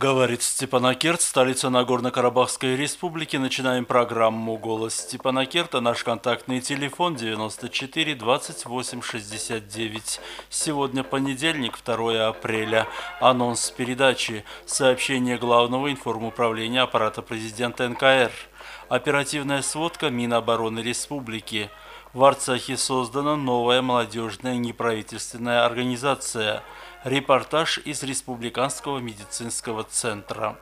Говорит Степанакерт, столица Нагорно-Карабахской республики. Начинаем программу «Голос Степанакерта». Наш контактный телефон 94 28 69. Сегодня понедельник, 2 апреля. Анонс передачи. Сообщение главного информуправления аппарата президента НКР. Оперативная сводка Минобороны республики. В Арцахе создана новая молодежная неправительственная организация – Репортаж из Республиканского медицинского центра.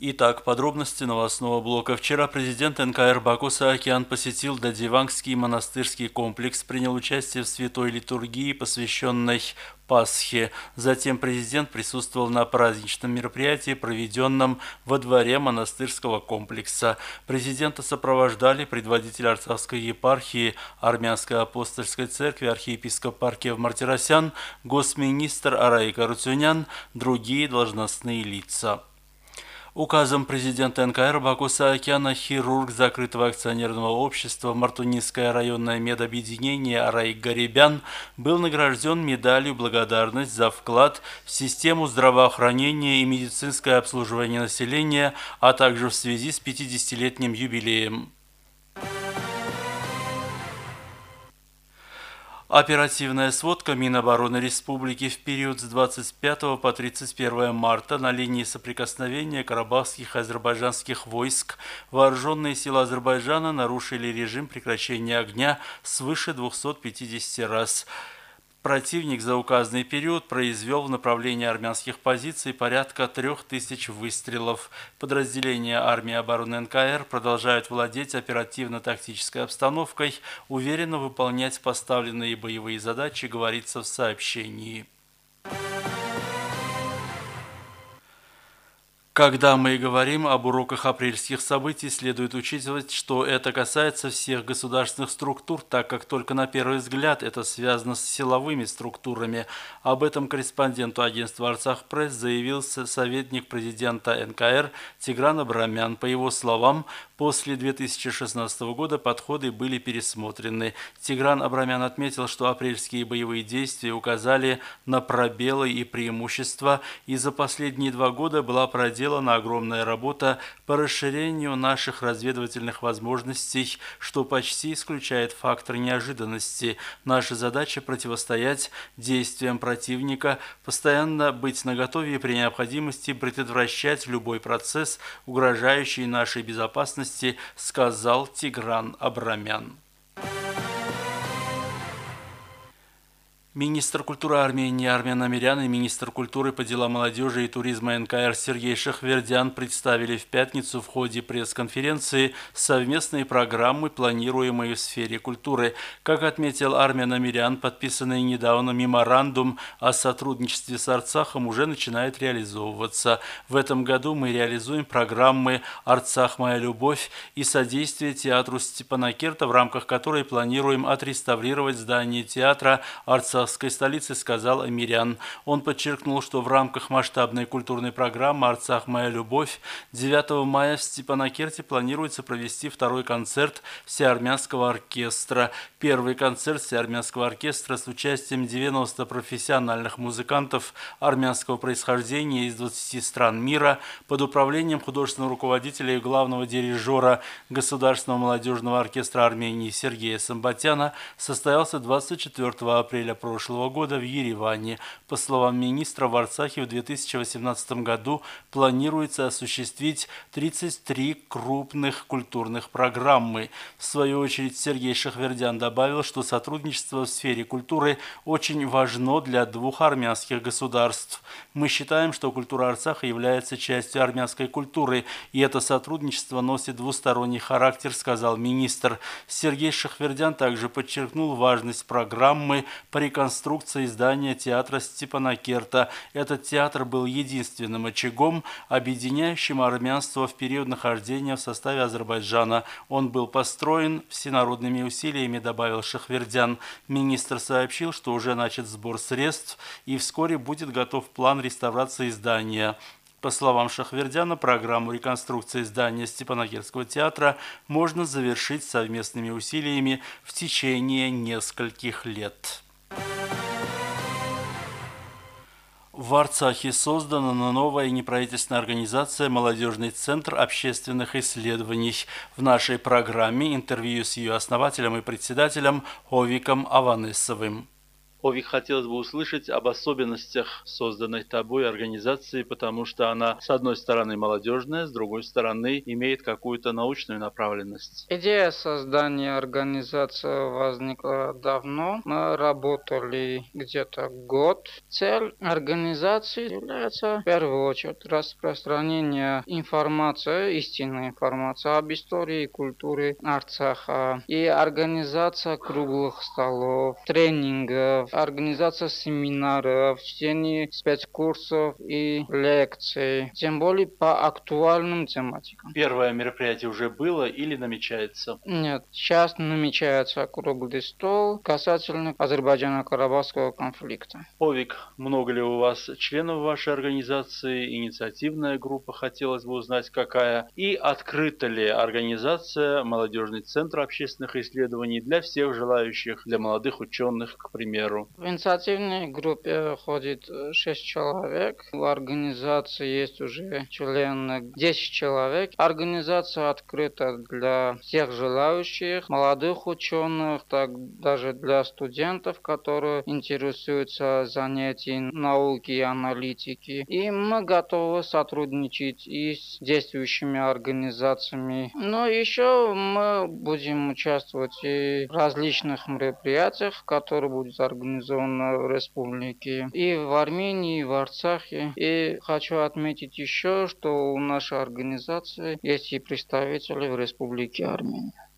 Итак, подробности новостного блока. Вчера президент НКР Баку Саакян посетил Дадивангский монастырский комплекс, принял участие в святой литургии, посвященной Пасхе. Затем президент присутствовал на праздничном мероприятии, проведенном во дворе монастырского комплекса. Президента сопровождали предводитель Арцахской епархии Армянской апостольской церкви архиепископ Паркев Мартиросян, госминистр Араика Руцюнян, другие должностные лица. Указом президента НКР Баку Саакяна хирург закрытого акционерного общества Мартунинское районное медобъединение Араик Гарибян был награжден медалью «Благодарность за вклад в систему здравоохранения и медицинское обслуживание населения, а также в связи с 50-летним юбилеем. Оперативная сводка Минобороны Республики в период с 25 по 31 марта на линии соприкосновения карабахских азербайджанских войск вооруженные силы Азербайджана нарушили режим прекращения огня свыше 250 раз. Противник за указанный период произвел в направлении армянских позиций порядка трех тысяч выстрелов. Подразделения армии обороны НКР продолжают владеть оперативно-тактической обстановкой, уверенно выполнять поставленные боевые задачи, говорится в сообщении. Когда мы говорим об уроках апрельских событий, следует учитывать, что это касается всех государственных структур, так как только на первый взгляд это связано с силовыми структурами. Об этом корреспонденту агентства «Арцах Пресс» заявил советник президента НКР Тигран Абрамян. По его словам, После 2016 года подходы были пересмотрены. Тигран Абрамян отметил, что апрельские боевые действия указали на пробелы и преимущества, и за последние два года была проделана огромная работа по расширению наших разведывательных возможностей, что почти исключает фактор неожиданности. Наша задача противостоять действиям противника, постоянно быть наготове и при необходимости предотвращать любой процесс, угрожающий нашей безопасности безопасности, сказал Тигран Абрамян. Министр культуры Армении Армен Амирян и министр культуры по делам молодежи и туризма НКР Сергей Шахвердян представили в пятницу в ходе пресс-конференции совместные программы, планируемые в сфере культуры. Как отметил Армен Амирян, подписанный недавно меморандум о сотрудничестве с Арцахом уже начинает реализовываться. В этом году мы реализуем программы «Арцах. Моя любовь» и содействие театру Степанакерта, в рамках которой планируем отреставрировать здание театра «Арцах казахской столицы, сказал Амирян. Он подчеркнул, что в рамках масштабной культурной программы «Арцах. Моя любовь» 9 мая в Степанакерте планируется провести второй концерт всеармянского оркестра. Первый концерт всеармянского оркестра с участием 90 профессиональных музыкантов армянского происхождения из 20 стран мира под управлением художественного руководителя и главного дирижера Государственного молодежного оркестра Армении Сергея Самбатяна состоялся 24 апреля прошлого года в Ереване. По словам министра, в Арцахе в 2018 году планируется осуществить 33 крупных культурных программы. В свою очередь Сергей Шахвердян добавил, что сотрудничество в сфере культуры очень важно для двух армянских государств. Мы считаем, что культура Арцаха является частью армянской культуры, и это сотрудничество носит двусторонний характер, сказал министр. Сергей Шахвердян также подчеркнул важность программы по реконструкции реконструкции здания театра Степана Керта. Этот театр был единственным очагом, объединяющим армянство в период нахождения в составе Азербайджана. Он был построен всенародными усилиями, добавил Шахвердян. Министр сообщил, что уже начат сбор средств и вскоре будет готов план реставрации здания. По словам Шахвердяна, программу реконструкции здания Степанакерского театра можно завершить совместными усилиями в течение нескольких лет. В Арцахе создана новая неправительственная организация «Молодежный центр общественных исследований». В нашей программе интервью с ее основателем и председателем Овиком Аванесовым. Овик, хотелось бы услышать об особенностях созданной тобой организации, потому что она, с одной стороны, молодежная, с другой стороны, имеет какую-то научную направленность. Идея создания организации возникла давно. Мы работали где-то год. Цель организации является в первую очередь распространение информации, истинной информации об истории и культуре Арцаха и организация круглых столов, тренингов, организация семинаров, чтение спецкурсов и лекций, тем более по актуальным тематикам. Первое мероприятие уже было или намечается? Нет, сейчас намечается круглый стол касательно Азербайджано-Карабахского конфликта. Овик, много ли у вас членов вашей организации, инициативная группа, хотелось бы узнать какая, и открыта ли организация Молодежный центр общественных исследований для всех желающих, для молодых ученых, к примеру? Примеру. В инициативной группе ходит 6 человек. В организации есть уже члены 10 человек. Организация открыта для всех желающих, молодых ученых, так даже для студентов, которые интересуются занятием науки и аналитики. И мы готовы сотрудничать и с действующими организациями. Но еще мы будем участвовать и в различных мероприятиях, которые будут организованы организована в республике, и в Армении, и в Арцахе. И хочу отметить еще, что у нашей организации есть и представители в Республике Армения.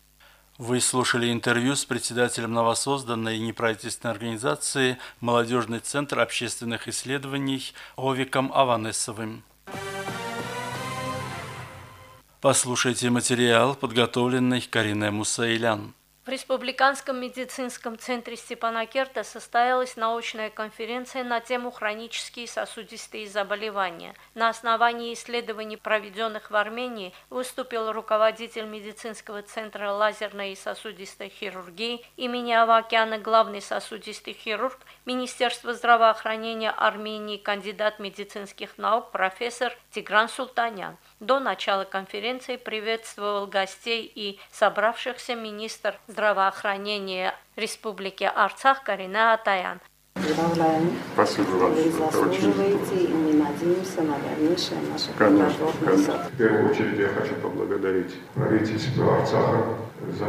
Вы слушали интервью с председателем новосозданной неправительственной организации «Молодежный центр общественных исследований» Овиком Аванесовым. Послушайте материал, подготовленный Кариной Мусаилян. Республиканском медицинском центре Степанакерта состоялась научная конференция на тему «Хронические сосудистые заболевания». На основании исследований, проведенных в Армении, выступил руководитель медицинского центра лазерной и сосудистой хирургии имени Авакяна, главный сосудистый хирург Министерства здравоохранения Армении, кандидат медицинских наук профессор Тигран Султанян. До начала конференции приветствовал гостей и собравшихся министр здравоохранения Республики Арцах Карина Атаян. Спасибо вам. Вы заслуживаете, и мы надеемся на дальнейшее наше конечно, конечно. В первую очередь я хочу поблагодарить правительство Арцаха за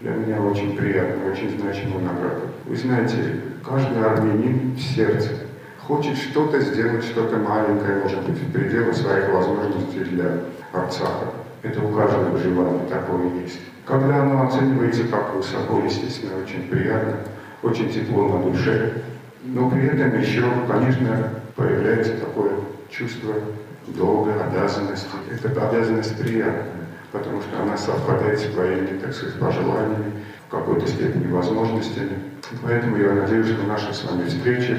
для меня очень приятную, очень значимую награду. Вы знаете, каждый армянин в сердце хочет что-то сделать, что-то маленькое, может быть, в пределах своих возможностей для Арцаха. Это у каждого желания такое есть. Когда оно оценивается так высоко, естественно, очень приятно, очень тепло на душе, но при этом еще, конечно, появляется такое чувство долга, обязанности. Эта обязанность приятная, потому что она совпадает с твоими, так сказать, пожеланиями, в какой-то степени возможностями. Поэтому я надеюсь, что наша с вами встреча,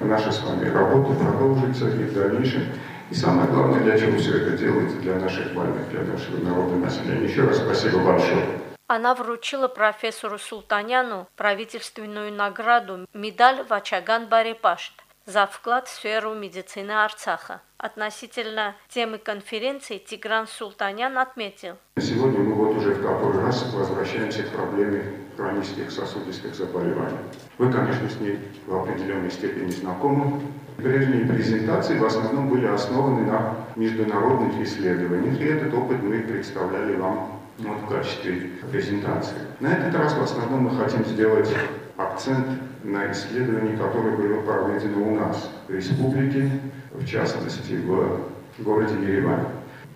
наша с вами работа продолжится и в дальнейшем. И самое главное, для чего все это делается, для наших больных, для нашего народа населения. Еще раз спасибо большое. Она вручила профессору Султаняну правительственную награду «Медаль Вачаган Барипашт» за вклад в сферу медицины Арцаха. Относительно темы конференции Тигран Султанян отметил. Сегодня мы вот уже в который раз возвращаемся к проблеме хронических сосудистых заболеваний. Вы, конечно, с ней в определенной степени знакомы. Прежние презентации в основном были основаны на международных исследованиях, и этот опыт мы представляли вам вот, в качестве презентации. На этот раз в основном мы хотим сделать акцент на исследовании, которое было проведено у нас в республике, в частности в городе Ереване.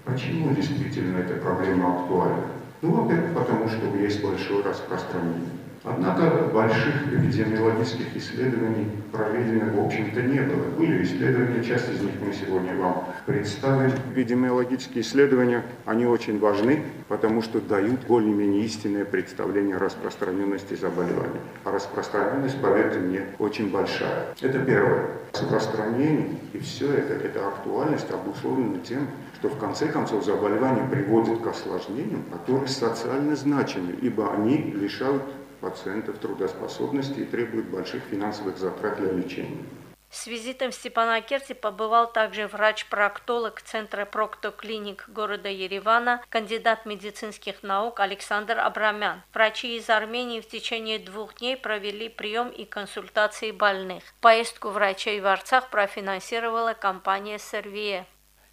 Почему действительно эта проблема актуальна? Ну, во-первых, потому что есть большое распространение. Однако больших эпидемиологических исследований проведено, в общем-то, не было. Были исследования, часть из них мы сегодня вам представим. Эпидемиологические исследования, они очень важны, потому что дают более-менее истинное представление о распространенности заболевания. А распространенность, поверьте мне, очень большая. Это первое. Распространение и все это, эта актуальность обусловлена тем, что в конце концов заболевание приводит к осложнениям, которые социально значимы, ибо они лишают пациентов трудоспособности и требуют больших финансовых затрат для лечения. С визитом в Степанакерте побывал также врач-проктолог Центра Проктоклиник города Еревана, кандидат медицинских наук Александр Абрамян. Врачи из Армении в течение двух дней провели прием и консультации больных. Поездку врачей в Арцах профинансировала компания «Сервие».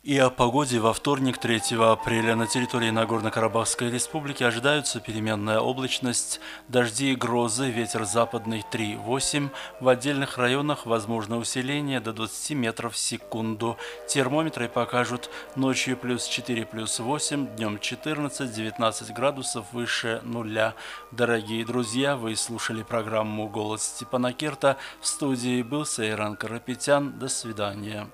И о погоде во вторник, 3 апреля на территории Нагорно-Карабахской республики ожидаются переменная облачность, дожди и грозы, ветер западный 3-8, в отдельных районах возможно усиление до 20 метров в секунду. Термометры покажут ночью плюс 4, плюс 8, днем 14-19 градусов выше нуля. Дорогие друзья, вы слушали программу «Голос Степана Керта». В студии был Сейран Карапетян. До свидания.